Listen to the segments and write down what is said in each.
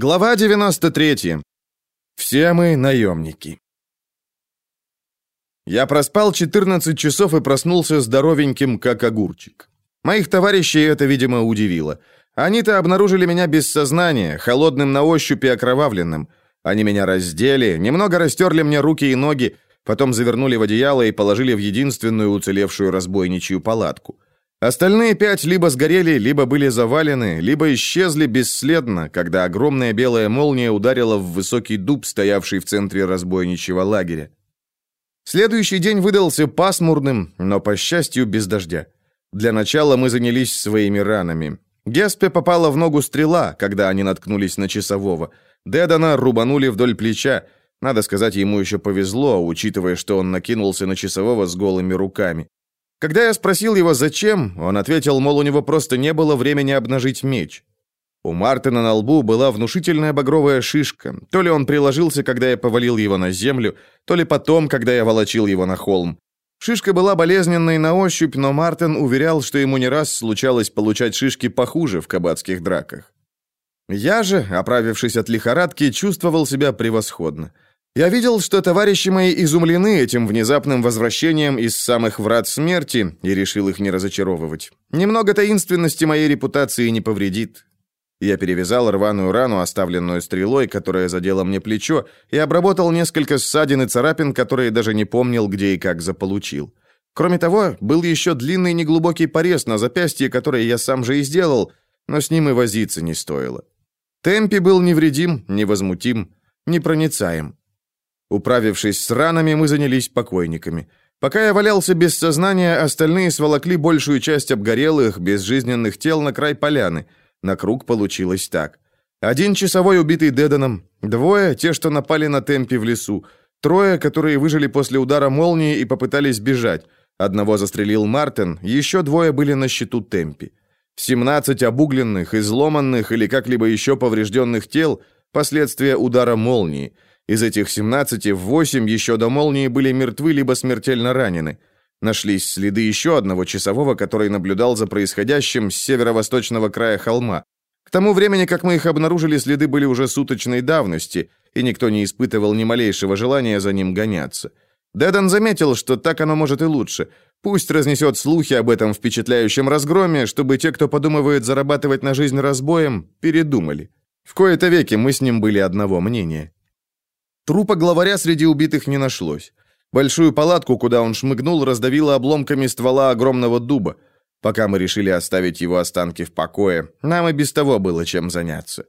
Глава 93. Все мы наемники. Я проспал 14 часов и проснулся здоровеньким, как огурчик. Моих товарищей это, видимо, удивило. Они-то обнаружили меня без сознания, холодным на ощупь и окровавленным. Они меня раздели, немного растерли мне руки и ноги, потом завернули в одеяло и положили в единственную уцелевшую разбойничью палатку. Остальные пять либо сгорели, либо были завалены, либо исчезли бесследно, когда огромная белая молния ударила в высокий дуб, стоявший в центре разбойничьего лагеря. Следующий день выдался пасмурным, но, по счастью, без дождя. Для начала мы занялись своими ранами. Геспе попала в ногу стрела, когда они наткнулись на часового. Дедана рубанули вдоль плеча. Надо сказать, ему еще повезло, учитывая, что он накинулся на часового с голыми руками. Когда я спросил его, зачем, он ответил, мол, у него просто не было времени обнажить меч. У Мартина на лбу была внушительная багровая шишка. То ли он приложился, когда я повалил его на землю, то ли потом, когда я волочил его на холм. Шишка была болезненной на ощупь, но Мартин уверял, что ему не раз случалось получать шишки похуже в кабацких драках. Я же, оправившись от лихорадки, чувствовал себя превосходно. Я видел, что товарищи мои изумлены этим внезапным возвращением из самых врат смерти и решил их не разочаровывать. Немного таинственности моей репутации не повредит. Я перевязал рваную рану, оставленную стрелой, которая задела мне плечо, и обработал несколько ссадин и царапин, которые даже не помнил, где и как заполучил. Кроме того, был еще длинный неглубокий порез на запястье, который я сам же и сделал, но с ним и возиться не стоило. Темпи был невредим, невозмутим, непроницаем. Управившись с ранами, мы занялись покойниками. Пока я валялся без сознания, остальные сволокли большую часть обгорелых, безжизненных тел на край поляны. На круг получилось так. Один часовой, убитый Деданом, двое, те, что напали на темпе в лесу, трое, которые выжили после удара молнии и попытались бежать. Одного застрелил Мартин, еще двое были на счету темпи. 17 обугленных, изломанных или как-либо еще поврежденных тел – последствия удара молнии – из этих 17, 8 еще до молнии были мертвы либо смертельно ранены. Нашлись следы еще одного часового, который наблюдал за происходящим с северо-восточного края холма. К тому времени, как мы их обнаружили, следы были уже суточной давности, и никто не испытывал ни малейшего желания за ним гоняться. Дэдан заметил, что так оно может и лучше. Пусть разнесет слухи об этом впечатляющем разгроме, чтобы те, кто подумывает зарабатывать на жизнь разбоем, передумали. В кои-то веки мы с ним были одного мнения. Трупа главаря среди убитых не нашлось. Большую палатку, куда он шмыгнул, раздавило обломками ствола огромного дуба. Пока мы решили оставить его останки в покое, нам и без того было чем заняться.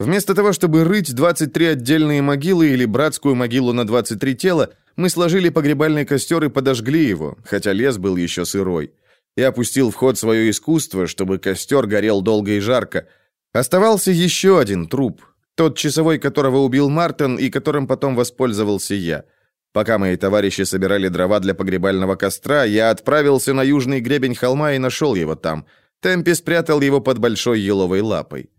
Вместо того, чтобы рыть 23 отдельные могилы или братскую могилу на 23 тела, мы сложили погребальный костер и подожгли его, хотя лес был еще сырой. Я опустил в ход свое искусство, чтобы костер горел долго и жарко. Оставался еще один труп, тот часовой, которого убил Мартин и которым потом воспользовался я. Пока мои товарищи собирали дрова для погребального костра, я отправился на южный гребень холма и нашел его там. Темпи спрятал его под большой еловой лапой.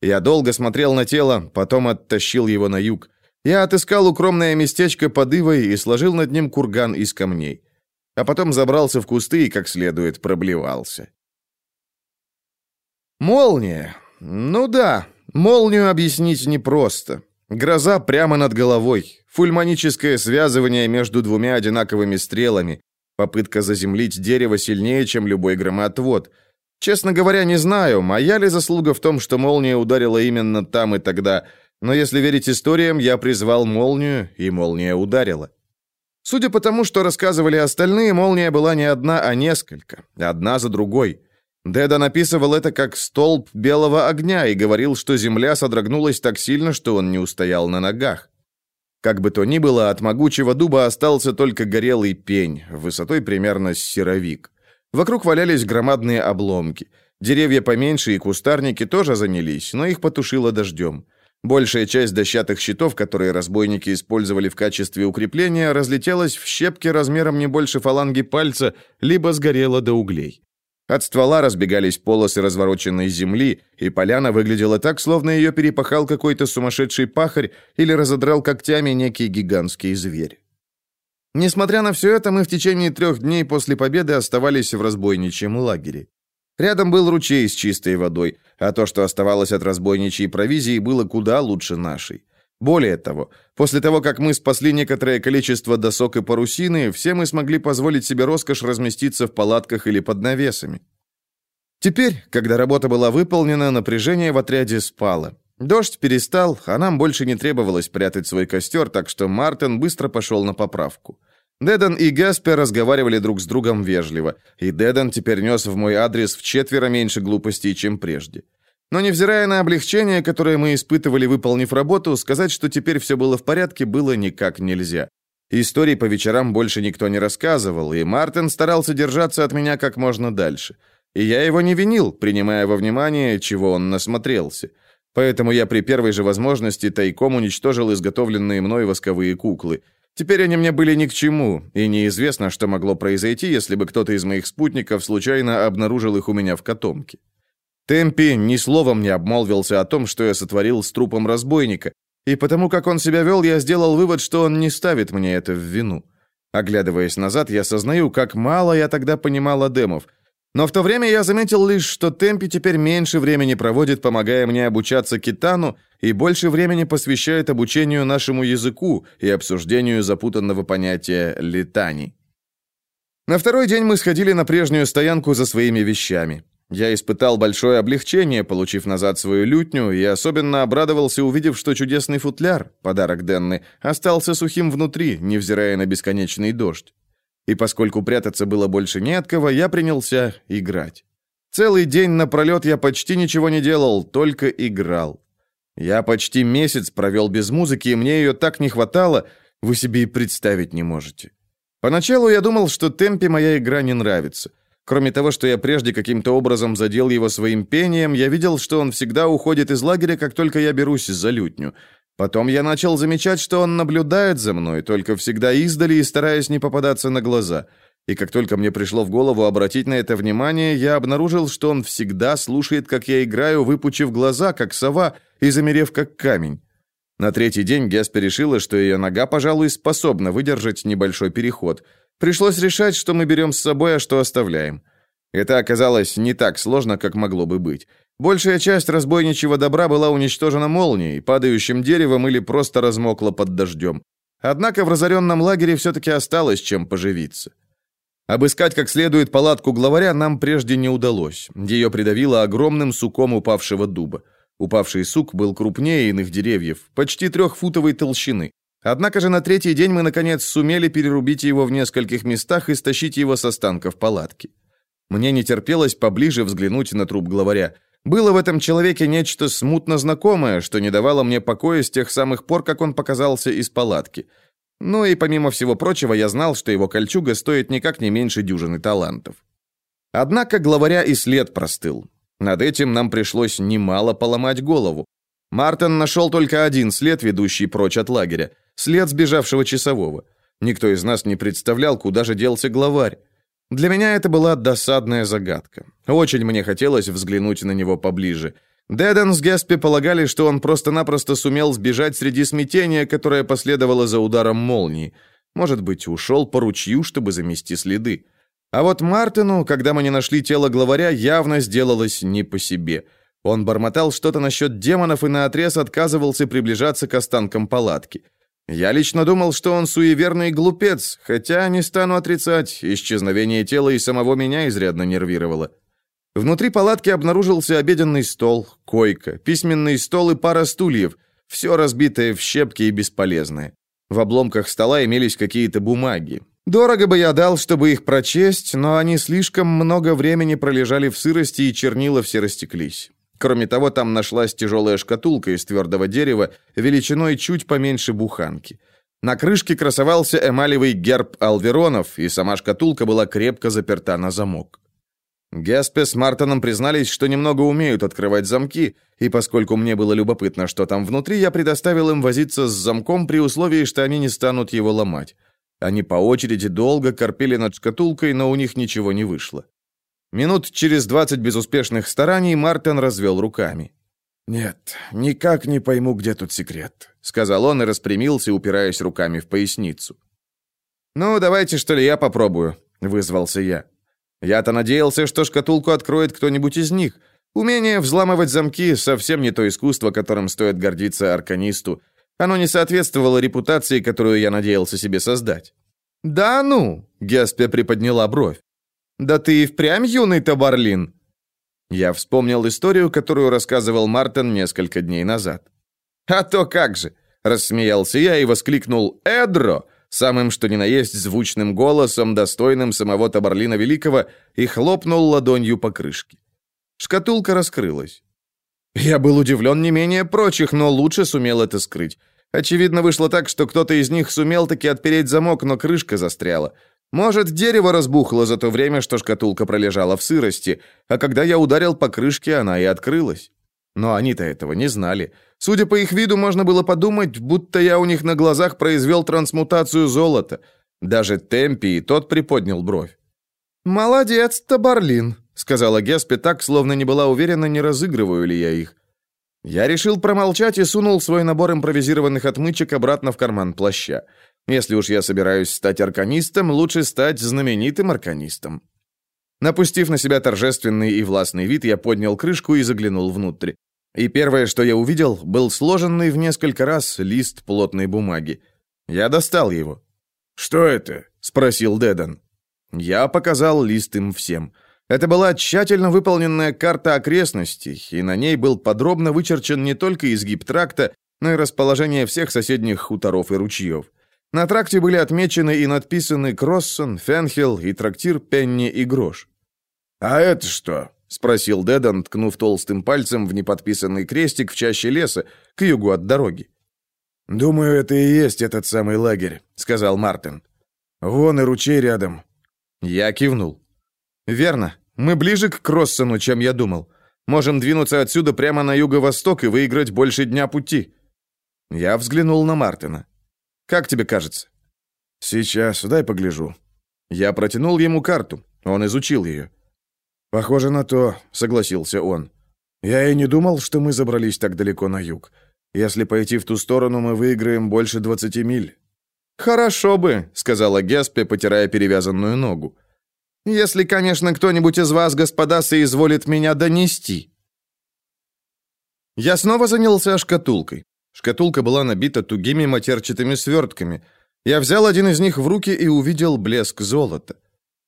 Я долго смотрел на тело, потом оттащил его на юг. Я отыскал укромное местечко под ивой и сложил над ним курган из камней. А потом забрался в кусты и как следует проблевался. Молния. Ну да, Молнию объяснить непросто. Гроза прямо над головой, фульманическое связывание между двумя одинаковыми стрелами, попытка заземлить дерево сильнее, чем любой громоотвод. Честно говоря, не знаю, моя ли заслуга в том, что молния ударила именно там и тогда, но если верить историям, я призвал молнию, и молния ударила. Судя по тому, что рассказывали остальные, молния была не одна, а несколько, одна за другой. Деда написывал это как столб белого огня и говорил, что земля содрогнулась так сильно, что он не устоял на ногах. Как бы то ни было, от могучего дуба остался только горелый пень, высотой примерно с серовик. Вокруг валялись громадные обломки. Деревья поменьше и кустарники тоже занялись, но их потушило дождем. Большая часть дощатых щитов, которые разбойники использовали в качестве укрепления, разлетелась в щепки размером не больше фаланги пальца, либо сгорела до углей. От ствола разбегались полосы развороченной земли, и поляна выглядела так, словно ее перепахал какой-то сумасшедший пахарь или разодрал когтями некий гигантский зверь. Несмотря на все это, мы в течение трех дней после победы оставались в разбойничьем лагере. Рядом был ручей с чистой водой, а то, что оставалось от разбойничьей провизии, было куда лучше нашей. Более того, после того, как мы спасли некоторое количество досок и парусины, все мы смогли позволить себе роскошь разместиться в палатках или под навесами. Теперь, когда работа была выполнена, напряжение в отряде спало. Дождь перестал, а нам больше не требовалось прятать свой костер, так что Мартин быстро пошел на поправку. Деден и Гаспер разговаривали друг с другом вежливо, и Деден теперь нес в мой адрес в четверо меньше глупостей, чем прежде. Но невзирая на облегчение, которое мы испытывали, выполнив работу, сказать, что теперь все было в порядке, было никак нельзя. Историй по вечерам больше никто не рассказывал, и Мартин старался держаться от меня как можно дальше. И я его не винил, принимая во внимание, чего он насмотрелся. Поэтому я при первой же возможности тайком уничтожил изготовленные мной восковые куклы. Теперь они мне были ни к чему, и неизвестно, что могло произойти, если бы кто-то из моих спутников случайно обнаружил их у меня в котомке. Темпи ни словом не обмолвился о том, что я сотворил с трупом разбойника, и потому как он себя вел, я сделал вывод, что он не ставит мне это в вину. Оглядываясь назад, я сознаю, как мало я тогда понимал Адемов. Но в то время я заметил лишь, что Темпи теперь меньше времени проводит, помогая мне обучаться китану, и больше времени посвящает обучению нашему языку и обсуждению запутанного понятия «летани». На второй день мы сходили на прежнюю стоянку за своими вещами. Я испытал большое облегчение, получив назад свою лютню, и особенно обрадовался, увидев, что чудесный футляр, подарок Денны, остался сухим внутри, невзирая на бесконечный дождь. И поскольку прятаться было больше не от кого, я принялся играть. Целый день напролет я почти ничего не делал, только играл. Я почти месяц провел без музыки, и мне ее так не хватало, вы себе и представить не можете. Поначалу я думал, что темпе моя игра не нравится. Кроме того, что я прежде каким-то образом задел его своим пением, я видел, что он всегда уходит из лагеря, как только я берусь за лютню. Потом я начал замечать, что он наблюдает за мной, только всегда издали и стараясь не попадаться на глаза. И как только мне пришло в голову обратить на это внимание, я обнаружил, что он всегда слушает, как я играю, выпучив глаза, как сова, и замерев, как камень. На третий день Геспи решила, что ее нога, пожалуй, способна выдержать небольшой переход – Пришлось решать, что мы берем с собой, а что оставляем. Это оказалось не так сложно, как могло бы быть. Большая часть разбойничьего добра была уничтожена молнией, падающим деревом или просто размокла под дождем. Однако в разоренном лагере все-таки осталось чем поживиться. Обыскать как следует палатку главаря нам прежде не удалось. Ее придавило огромным суком упавшего дуба. Упавший сук был крупнее иных деревьев, почти трехфутовой толщины. Однако же на третий день мы, наконец, сумели перерубить его в нескольких местах и стащить его с останков палатки. Мне не терпелось поближе взглянуть на труп главаря. Было в этом человеке нечто смутно знакомое, что не давало мне покоя с тех самых пор, как он показался из палатки. Ну и помимо всего прочего, я знал, что его кольчуга стоит никак не меньше дюжины талантов. Однако главаря и след простыл. Над этим нам пришлось немало поломать голову. Мартин нашел только один след, ведущий прочь от лагеря. След сбежавшего часового. Никто из нас не представлял, куда же делся главарь. Для меня это была досадная загадка. Очень мне хотелось взглянуть на него поближе. Деден с Геспи полагали, что он просто-напросто сумел сбежать среди смятения, которое последовало за ударом молнии. Может быть, ушел по ручью, чтобы замести следы. А вот Мартину, когда мы не нашли тело главаря, явно сделалось не по себе. Он бормотал что-то насчет демонов и наотрез отказывался приближаться к останкам палатки. Я лично думал, что он суеверный глупец, хотя не стану отрицать, исчезновение тела и самого меня изрядно нервировало. Внутри палатки обнаружился обеденный стол, койка, письменный стол и пара стульев, все разбитое в щепки и бесполезное. В обломках стола имелись какие-то бумаги. Дорого бы я дал, чтобы их прочесть, но они слишком много времени пролежали в сырости и чернила все растеклись. Кроме того, там нашлась тяжелая шкатулка из твердого дерева, величиной чуть поменьше буханки. На крышке красовался эмалевый герб Алверонов, и сама шкатулка была крепко заперта на замок. Геспе с Мартоном признались, что немного умеют открывать замки, и поскольку мне было любопытно, что там внутри, я предоставил им возиться с замком при условии, что они не станут его ломать. Они по очереди долго корпели над шкатулкой, но у них ничего не вышло. Минут через двадцать безуспешных стараний Мартин развел руками. «Нет, никак не пойму, где тут секрет», — сказал он и распрямился, упираясь руками в поясницу. «Ну, давайте, что ли, я попробую», — вызвался я. Я-то надеялся, что шкатулку откроет кто-нибудь из них. Умение взламывать замки совсем не то искусство, которым стоит гордиться арканисту. Оно не соответствовало репутации, которую я надеялся себе создать. «Да ну!» — Геспе приподняла бровь. «Да ты и впрямь юный Табарлин!» Я вспомнил историю, которую рассказывал Мартин несколько дней назад. «А то как же!» — рассмеялся я и воскликнул «Эдро!» самым что ни на есть звучным голосом, достойным самого Табарлина Великого, и хлопнул ладонью по крышке. Шкатулка раскрылась. Я был удивлен не менее прочих, но лучше сумел это скрыть. Очевидно, вышло так, что кто-то из них сумел таки отпереть замок, но крышка застряла. Может, дерево разбухло за то время, что шкатулка пролежала в сырости, а когда я ударил по крышке, она и открылась. Но они-то этого не знали. Судя по их виду, можно было подумать, будто я у них на глазах произвел трансмутацию золота. Даже Темпи и тот приподнял бровь. «Молодец, Табарлин», — сказала Геспи так, словно не была уверена, не разыгрываю ли я их. Я решил промолчать и сунул свой набор импровизированных отмычек обратно в карман плаща. Если уж я собираюсь стать арканистом, лучше стать знаменитым арканистом. Напустив на себя торжественный и властный вид, я поднял крышку и заглянул внутрь. И первое, что я увидел, был сложенный в несколько раз лист плотной бумаги. Я достал его. «Что это?» — спросил Дедан. Я показал лист им всем. Это была тщательно выполненная карта окрестностей, и на ней был подробно вычерчен не только изгиб тракта, но и расположение всех соседних хуторов и ручьев. На тракте были отмечены и надписаны Кроссон, Фенхилл и трактир Пенни и Грош. «А это что?» — спросил Дедан, ткнув толстым пальцем в неподписанный крестик в чаще леса, к югу от дороги. «Думаю, это и есть этот самый лагерь», — сказал Мартин. «Вон и ручей рядом». Я кивнул. «Верно. Мы ближе к Кроссону, чем я думал. Можем двинуться отсюда прямо на юго-восток и выиграть больше дня пути». Я взглянул на Мартина. «Как тебе кажется?» «Сейчас, дай погляжу». Я протянул ему карту. Он изучил ее. «Похоже на то», — согласился он. «Я и не думал, что мы забрались так далеко на юг. Если пойти в ту сторону, мы выиграем больше двадцати миль». «Хорошо бы», — сказала Геспе, потирая перевязанную ногу. Если, конечно, кто-нибудь из вас, господа, соизволит меня донести. Я снова занялся шкатулкой. Шкатулка была набита тугими матерчатыми свертками. Я взял один из них в руки и увидел блеск золота.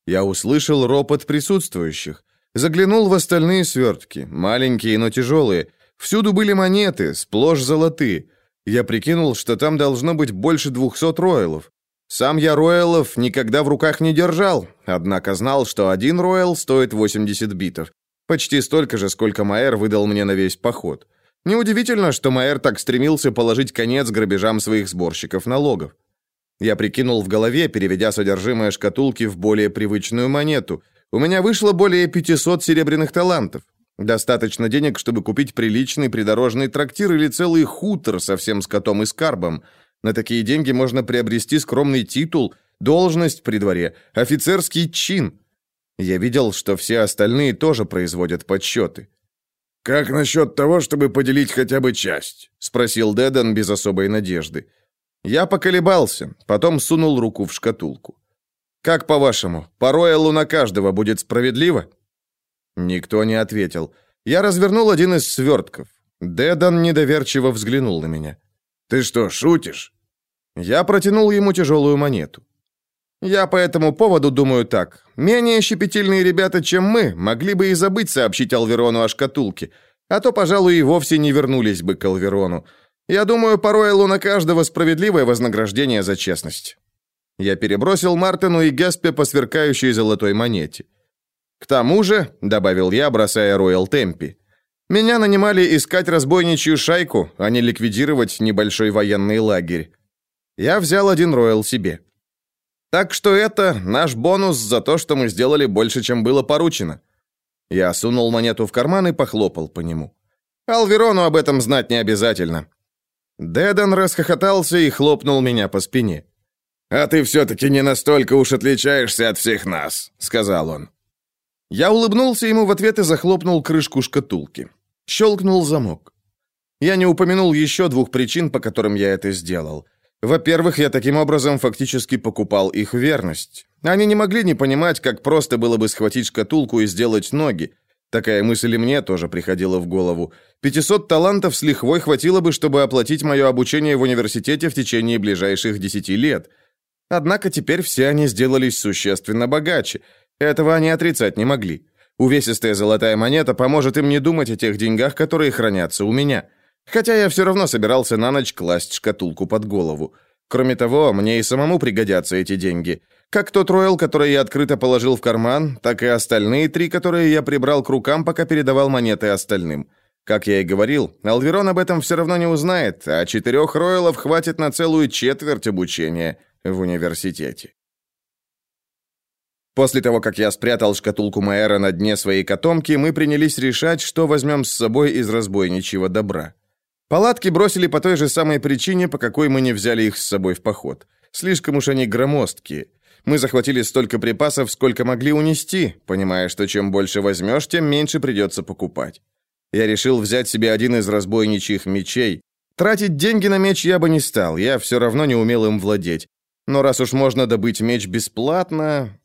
Я услышал ропот присутствующих. Заглянул в остальные свертки, маленькие, но тяжелые. Всюду были монеты, сплошь золотые. Я прикинул, что там должно быть больше двухсот роялов. Сам я роялов никогда в руках не держал, однако знал, что один роял стоит 80 битов. Почти столько же, сколько Майер выдал мне на весь поход. Неудивительно, что Майер так стремился положить конец грабежам своих сборщиков налогов. Я прикинул в голове, переведя содержимое шкатулки в более привычную монету. У меня вышло более 500 серебряных талантов. Достаточно денег, чтобы купить приличный придорожный трактир или целый хутор со всем скотом и скарбом – на такие деньги можно приобрести скромный титул, должность при дворе, офицерский чин. Я видел, что все остальные тоже производят подсчеты. «Как насчет того, чтобы поделить хотя бы часть?» — спросил Дедан без особой надежды. Я поколебался, потом сунул руку в шкатулку. «Как по-вашему, по роялу на каждого будет справедливо?» Никто не ответил. Я развернул один из свертков. Дедан недоверчиво взглянул на меня. «Ты что, шутишь?» Я протянул ему тяжелую монету. Я по этому поводу думаю так. Менее щепетильные ребята, чем мы, могли бы и забыть сообщить Алверону о шкатулке, а то, пожалуй, и вовсе не вернулись бы к Алверону. Я думаю, по Ройлу на каждого справедливое вознаграждение за честность. Я перебросил Мартину и Геспе по сверкающей золотой монете. К тому же, добавил я, бросая Роял Темпи, меня нанимали искать разбойничью шайку, а не ликвидировать небольшой военный лагерь. Я взял один роял себе. Так что это наш бонус за то, что мы сделали больше, чем было поручено. Я сунул монету в карман и похлопал по нему. Алверону об этом знать не обязательно. Дедан расхохотался и хлопнул меня по спине. «А ты все-таки не настолько уж отличаешься от всех нас», — сказал он. Я улыбнулся ему в ответ и захлопнул крышку шкатулки. Щелкнул замок. Я не упомянул еще двух причин, по которым я это сделал. Во-первых, я таким образом фактически покупал их верность. Они не могли не понимать, как просто было бы схватить шкатулку и сделать ноги. Такая мысль и мне тоже приходила в голову. 500 талантов с лихвой хватило бы, чтобы оплатить мое обучение в университете в течение ближайших 10 лет. Однако теперь все они сделались существенно богаче. Этого они отрицать не могли. Увесистая золотая монета поможет им не думать о тех деньгах, которые хранятся у меня. Хотя я все равно собирался на ночь класть шкатулку под голову. Кроме того, мне и самому пригодятся эти деньги. Как тот роял, который я открыто положил в карман, так и остальные три, которые я прибрал к рукам, пока передавал монеты остальным. Как я и говорил, Алверон об этом все равно не узнает, а четырех роялов хватит на целую четверть обучения в университете. После того, как я спрятал шкатулку Майера на дне своей котомки, мы принялись решать, что возьмем с собой из разбойничьего добра. Палатки бросили по той же самой причине, по какой мы не взяли их с собой в поход. Слишком уж они громоздкие. Мы захватили столько припасов, сколько могли унести, понимая, что чем больше возьмешь, тем меньше придется покупать. Я решил взять себе один из разбойничьих мечей. Тратить деньги на меч я бы не стал, я все равно не умел им владеть. Но раз уж можно добыть меч бесплатно...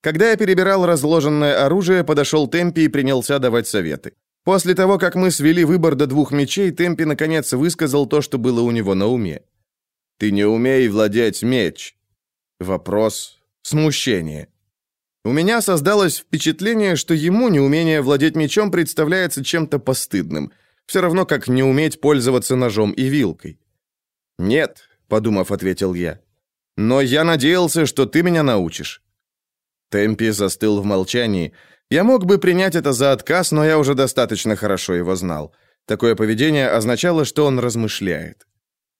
Когда я перебирал разложенное оружие, подошел Темпи и принялся давать советы. После того, как мы свели выбор до двух мечей, Темпи наконец высказал то, что было у него на уме. «Ты не умей владеть меч». Вопрос. Смущение. У меня создалось впечатление, что ему неумение владеть мечом представляется чем-то постыдным, все равно как не уметь пользоваться ножом и вилкой. «Нет», — подумав, ответил я. «Но я надеялся, что ты меня научишь». Темпи застыл в молчании, я мог бы принять это за отказ, но я уже достаточно хорошо его знал. Такое поведение означало, что он размышляет.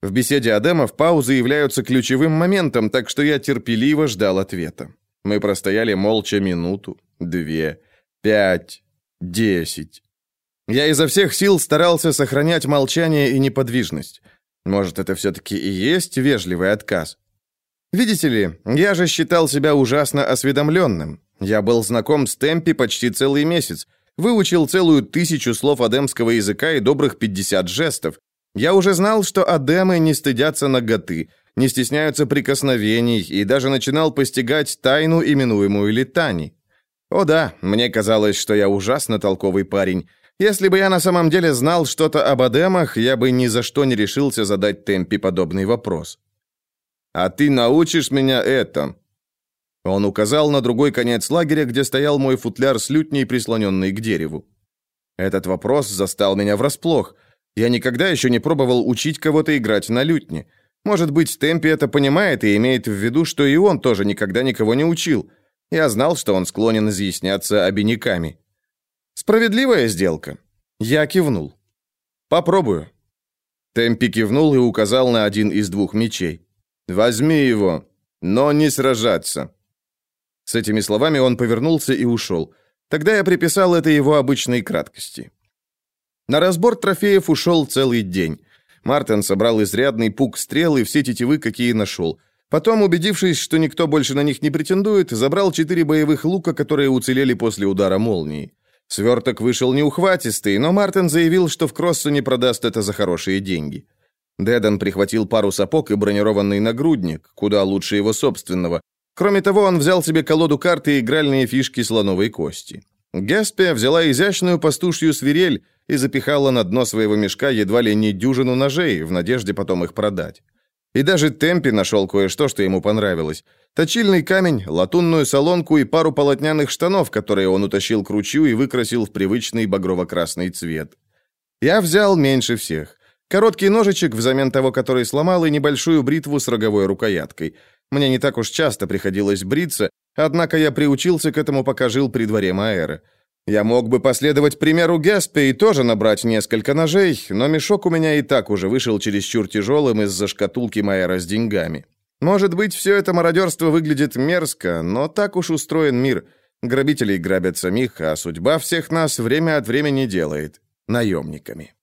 В беседе Адемов паузы являются ключевым моментом, так что я терпеливо ждал ответа. Мы простояли молча минуту, две, пять, десять. Я изо всех сил старался сохранять молчание и неподвижность. Может, это все-таки и есть вежливый отказ? Видите ли, я же считал себя ужасно осведомленным. Я был знаком с Темпи почти целый месяц, выучил целую тысячу слов адемского языка и добрых 50 жестов. Я уже знал, что адемы не стыдятся наготы, не стесняются прикосновений и даже начинал постигать тайну, именуемую летани. О да, мне казалось, что я ужасно толковый парень. Если бы я на самом деле знал что-то об адемах, я бы ни за что не решился задать Темпи подобный вопрос. «А ты научишь меня это?» Он указал на другой конец лагеря, где стоял мой футляр с лютней, прислоненный к дереву. Этот вопрос застал меня врасплох. Я никогда еще не пробовал учить кого-то играть на лютне. Может быть, Темпи это понимает и имеет в виду, что и он тоже никогда никого не учил. Я знал, что он склонен изъясняться обиняками. Справедливая сделка. Я кивнул. Попробую. Темпи кивнул и указал на один из двух мечей. Возьми его, но не сражаться. С этими словами он повернулся и ушел. Тогда я приписал это его обычной краткости. На разбор трофеев ушел целый день. Мартин собрал изрядный пук стрел и все тетивы, какие нашел. Потом, убедившись, что никто больше на них не претендует, забрал четыре боевых лука, которые уцелели после удара молнии. Сверток вышел неухватистый, но Мартин заявил, что в Кроссоне продаст это за хорошие деньги. Деден прихватил пару сапог и бронированный нагрудник, куда лучше его собственного, Кроме того, он взял себе колоду карт и игральные фишки слоновой кости. Геспия взяла изящную пастушью свирель и запихала на дно своего мешка едва ли не дюжину ножей, в надежде потом их продать. И даже Темпи нашел кое-что, что ему понравилось. Точильный камень, латунную солонку и пару полотняных штанов, которые он утащил к ручью и выкрасил в привычный багрово-красный цвет. Я взял меньше всех. Короткий ножичек взамен того, который сломал, и небольшую бритву с роговой рукояткой – мне не так уж часто приходилось бриться, однако я приучился к этому, пока жил при дворе Маэра. Я мог бы последовать примеру Геспе и тоже набрать несколько ножей, но мешок у меня и так уже вышел чересчур тяжелым из-за шкатулки Маэра с деньгами. Может быть, все это мародерство выглядит мерзко, но так уж устроен мир. Грабителей грабят самих, а судьба всех нас время от времени делает наемниками.